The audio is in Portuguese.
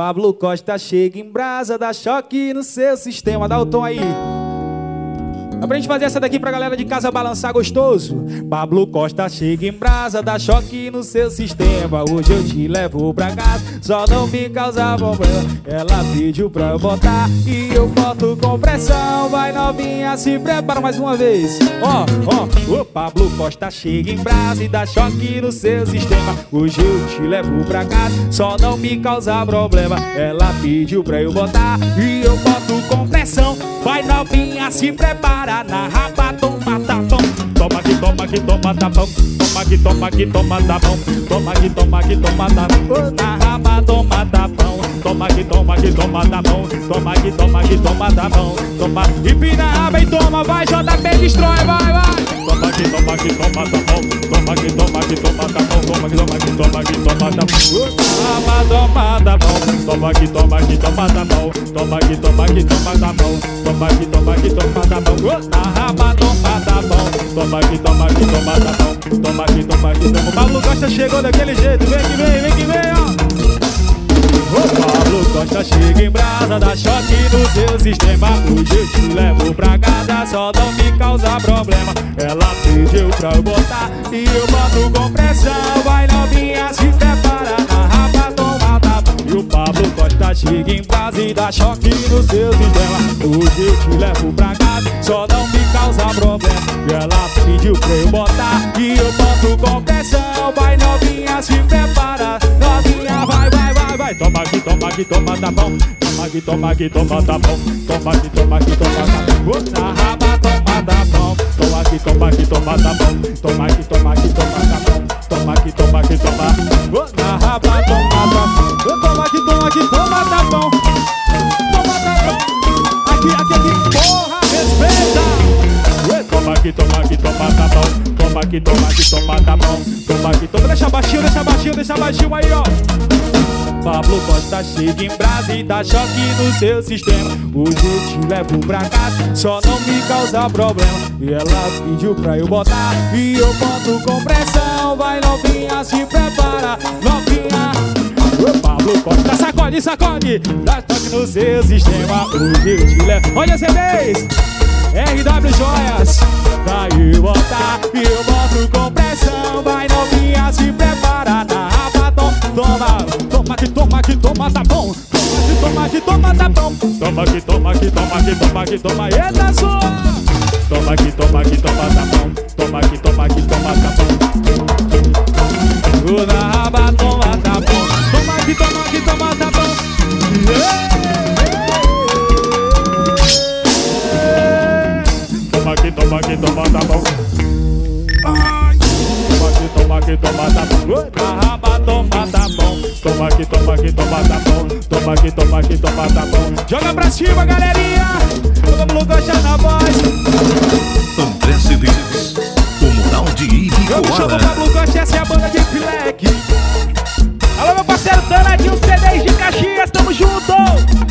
Pablo Costa chega em brasa, dá choque no seu sistema. Dá o tom aí. Dá pra gente fazer essa daqui pra galera de casa balançar gostoso. Pablo Costa chega em brasa, dá choque no seu sistema. Hoje eu te levo pra casa, só não me causa problema. Ela pediu pra eu botar e eu boto com pressão. Vai novinha, se prepara mais uma vez. Ó, ó, o Pablo Costa chega em brasa e dá choque no seu sistema. Hoje eu te levo pra casa, só não me causa problema. Ela pediu pra eu botar e eu boto com pressão. Vai novinha, se prepara na raba, toma tapão. Toma que toma que toma tapão. Toma que toma que toma tapão. Toma que toma que toma tapão. Na raba, toma tapão. Toma que toma que toma tapão. Toma que toma que toma tapão. Toma empina a raba e toma, vai JP destrói, vai, vai. Toma que toma que toma tapão. Toma que toma que toma tapão. Toma que toma que toma que toma tapão. Raba, toma tapão. Toma que toma que toma tapão. Toma que toma que toma tapão. Toma que toma que toma tapão. Na raba, toma tapão. Toma que toma que toma tapão. Toma que toma que toma. Pablo Costa chegou daquele jeito. Vem que vem, vem que vem, ó. O Costa chega em brasa, dá choque no seu sistema. Hoje eu te levo pra casa, só não me causa problema. Ela pediu pra eu botar e eu boto com pressão. Vai novinha, se prepara na raba, toma tapa. E o Pablo Costa chega em brasa e dá choque no seu sistema. Hoje eu te levo pra casa, só não me causa problema. Ela pediu pra eu botar aqui, toma aqui, toma tá bom. Toma aqui, toma tá bom. Toma aqui, toma aqui, toma tá bom. Ô, Na raba, toma tá bom. Toma aqui, toma aqui, toma tá bom. Toma aqui, toma aqui, toma tá bom. Toma aqui, toma aqui, toma. Na raba, toma tá. Ô, Toma aqui, toma aqui, toma tá bom. Toma tá bom. Aqui, aqui, aqui, porra, respeita. Toma aqui, toma aqui, toma tá bom. Toma aqui, toma aqui, toma tá bom. Toma aqui, toma. Deixa baixinho, deixa baixinho, deixa baixinho aí, ó. Pablo Costa chega em brasa e dá choque no seu sistema. Hoje eu te levo pra casa, só não me causa problema. E ela pediu pra eu botar e eu boto com pressão. Vai novinha, se prepara, novinha. Pablo Costa sacode, sacode, dá choque no seu sistema. Hoje eu te levo. Olha CDs, RW Joias. Toma tá bom. Toma que toma que toma, tá bom. Toma que toma que toma que toma que toma, eita sua. Toma que toma que toma, tá bom. Toma que toma que toma, tá bom. que toma tá bom, na toma tá bom. Toma que toma que toma tá bom, toma que toma que toma tá bom. Joga pra cima, galerinha. Todo mundo gosta na voz. André Cidis, o mural de Ibicoara. Eu me chamo Pablo Costa, essa é a banda de Fleck Alô, meu parceiro Danadinho, CDs de Caxias, tamo junto.